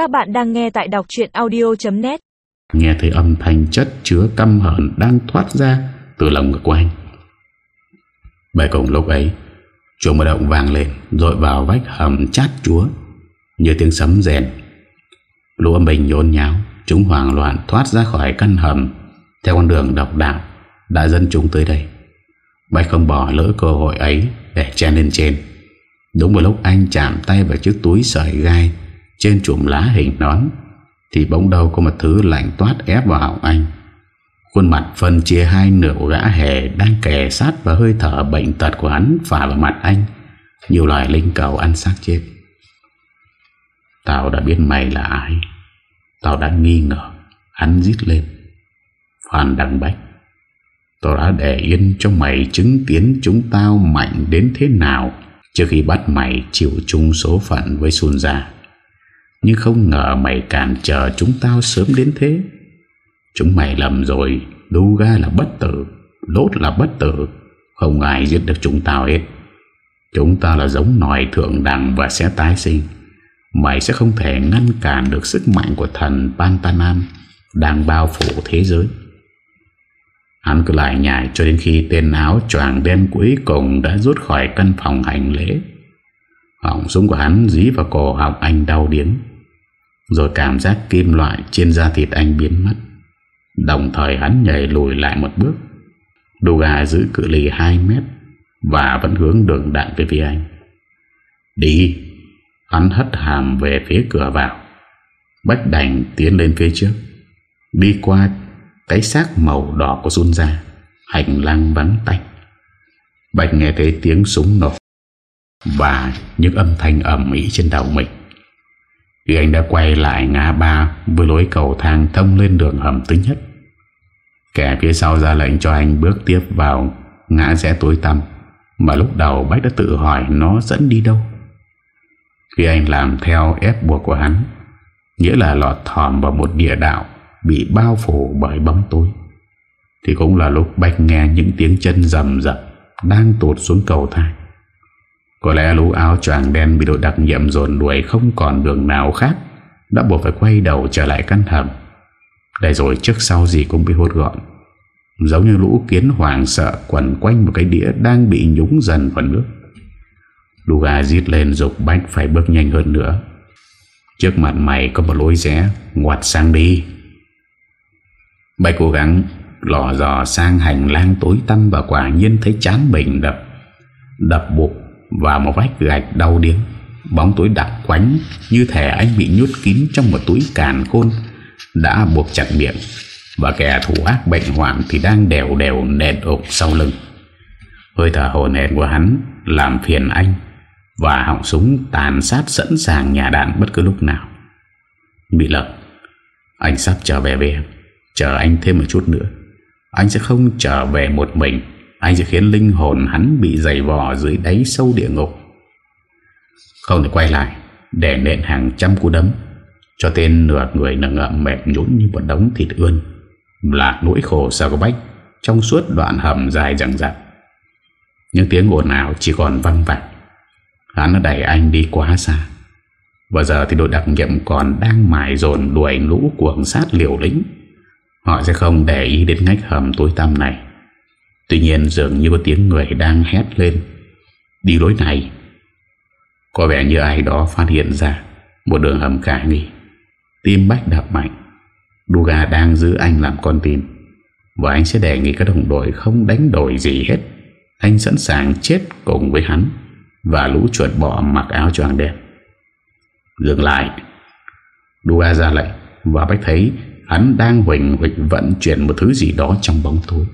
Các bạn đang nghe tại đọc chuyện audio.net Nghe thấy âm thanh chất chứa căm hờn đang thoát ra từ lòng ngực của anh. Bởi cùng lúc ấy, chuông mở động vàng lên rồi vào vách hầm chát chúa như tiếng sấm rèn. Lũ âm bình nhốn nháo, chúng hoảng loạn thoát ra khỏi căn hầm theo con đường độc đạo đã dẫn chúng tới đây. Bạch không bỏ lỡ cơ hội ấy để chen lên trên. Đúng vào lúc anh chạm tay vào chiếc túi sợi gai trên chùm lá hình nón, thì bỗng đầu có một thứ lạnh toát ép vào họng anh. Khuôn mặt phân chia hai nửa của gã hề đang kề sát và hơi thở bệnh tật của hắn phả vào mặt anh. Nhiều loài linh cầu ăn xác chết. Tao đã biết mày là ai. Tao đã nghi ngờ. Hắn giết lên. Phan Đăng Bách. Tao đã để yên cho mày chứng kiến chúng tao mạnh đến thế nào trước khi bắt mày chịu chung số phận với Xuân Gia. Nhưng không ngờ mày cản trở chúng tao sớm đến thế. Chúng mày lầm rồi, Đu ga là bất tử Lốt là bất tử. Không ai giết được chúng tao hết. Chúng ta là giống nòi thượng đẳng Và sẽ tái sinh. Mày sẽ không thể ngăn cản được sức mạnh Của thần Pantanam Đang bao phủ thế giới. Hắn cứ lại nhảy cho đến khi tên áo choàng đen cuối cùng đã rút khỏi căn phòng hành lễ. Họng súng của hắn dí vào cổ họng anh đau điếng. Rồi cảm giác kim loại trên da thịt anh biến mất. Đồng thời hắn nhảy lùi lại một bước. Đồ gà giữ cự ly 2 mét Và vẫn hướng đường đạn về phía anh. Đi! Hắn hất hàm về phía cửa vào. Bách đành tiến lên phía trước. Đi qua Cái xác màu đỏ của Xuân ra. Hành lang vắng tanh. Bạch nghe thấy tiếng súng nổ Và những âm thanh ẩm ý trên đầu mình khi anh đã quay lại ngã ba Với lối cầu thang thông lên đường hầm thứ nhất, Kẻ phía sau ra lệnh cho anh bước tiếp vào Ngã rẽ tối tăm Mà lúc đầu Bách đã tự hỏi nó dẫn đi đâu. Khi anh làm theo ép buộc của hắn, Nghĩa là lọt thòm vào một địa đạo Bị bao phủ bởi bóng tối, Thì cũng là lúc Bách nghe những tiếng chân rầm rập Đang tụt xuống cầu thang có lẽ lũ áo choàng đen bị đội đặc nhiệm dồn đuổi không còn đường nào khác, Đã buộc phải quay đầu trở lại căn hầm. Để rồi trước sau gì cũng bị hốt gọn. Giống như lũ kiến hoàng sợ quẩn quanh một cái đĩa đang bị nhúng dần vào nước. Lũ gà giết lên dục bách phải bước nhanh hơn nữa. Trước mặt mày có một lối rẽ, Ngoặt sang đi. Bách cố gắng lò dò sang hành lang tối tăm Và quả nhiên thấy chán bình đập. Đập bụng và một vách gạch đau điếng. Bóng tối đặc quánh Như thể anh bị nhốt kín trong một túi càn khôn, Đã buộc chặt miệng Và kẻ thủ ác bệnh hoạn Thì đang đều đều nền ục sau lưng. Hơi thở hồn hển của hắn Làm phiền anh Và họng súng tàn sát sẵn sàng nhà đạn bất cứ lúc nào. Bị lợn, Anh sắp trở về về Chờ anh thêm một chút nữa, Anh sẽ không trở về một mình anh sẽ khiến linh hồn hắn bị dày vò dưới đáy sâu địa ngục? Không thể quay lại, Để nện hàng trăm cú đấm. Cho tên nửa người nở ngậm mệt nhũn như một đống thịt ươn. Là nỗi khổ sao có bách Trong suốt đoạn hầm dài dằng dặc. Những tiếng ồn nào chỉ còn văng vẳng. Hắn đã đẩy anh đi quá xa. Và giờ thì đội đặc nhiệm còn đang mải dồn đuổi lũ cuồng sát liều lĩnh. Họ sẽ không để ý đến ngách hầm tối tăm này. Tuy nhiên dường như có tiếng người đang hét lên. Đi lối này. Có vẻ như ai đó phát hiện ra Một đường hầm khả nghi. Tim bách đập mạnh. Duga đang giữ anh làm con tim. Và anh sẽ đề nghị các đồng đội không đánh đổi gì hết. Anh sẵn sàng chết cùng với hắn Và lũ chuột bọ mặc áo choàng đen. Dừng lại. Duga ra lệnh Và bách thấy hắn đang huỳnh huỳnh vận chuyển một thứ gì đó trong bóng tối.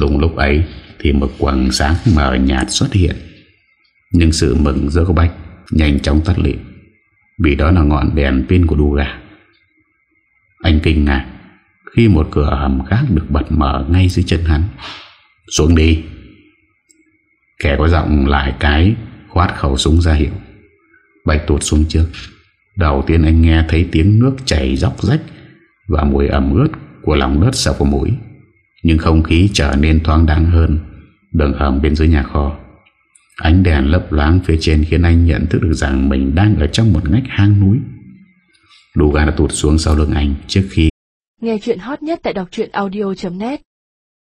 Đúng lúc ấy Thì một quầng sáng mờ nhạt xuất hiện. Nhưng sự mừng giữa cô Bách Nhanh chóng tắt lịm, Vì đó là ngọn đèn pin của đu gà. Anh kinh ngạc Khi một cửa hầm khác được bật mở Ngay dưới chân hắn. Xuống đi. Kẻ có giọng lại cái Khoát khẩu súng ra hiệu. Bạch tuột xuống trước. Đầu tiên anh nghe thấy tiếng nước chảy dốc rách Và mùi ẩm ướt Của lòng đất sọc vào mũi nhưng không khí trở nên thoáng đáng hơn, Đường hầm bên dưới nhà kho. Ánh đèn lấp loáng phía trên Khiến anh nhận thức được rằng Mình đang ở trong một ngách hang núi. Đủ gan đã tụt xuống sau lưng anh trước khi Nghe chuyện hot nhất tại đọc audio.net